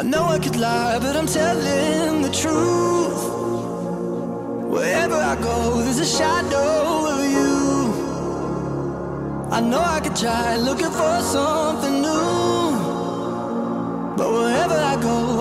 I know I could lie, but I'm telling the truth. Wherever I go, there's a shadow of you. I know I could try looking for something new. But wherever I go,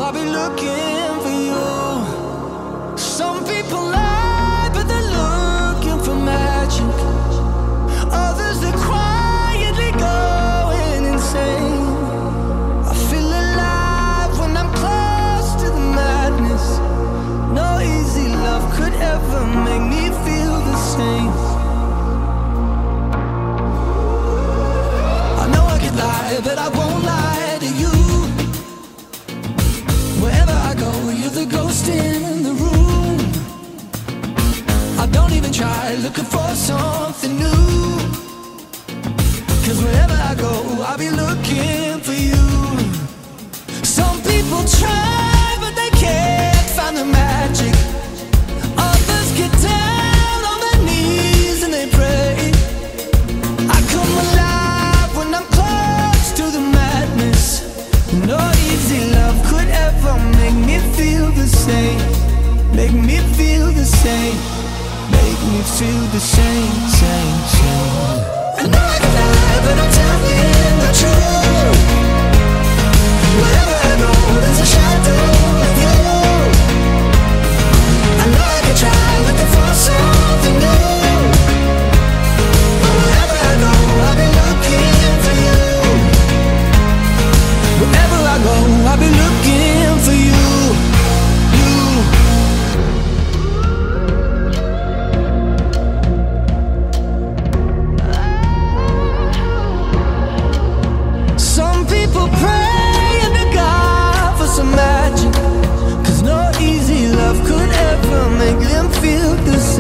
feel. I know I could lie, but I won't lie to you. Wherever I go, you're the ghost in the room. I don't even try looking for something new. Cause wherever I go, I'll be looking for you. Some people try, Feel the same, same, same. I know I can lie, but I'm telling the truth.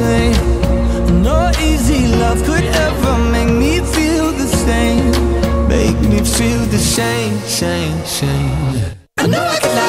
No easy love could ever make me feel the same. Make me feel the same, same, same. I know I can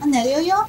안 아, 내세 요?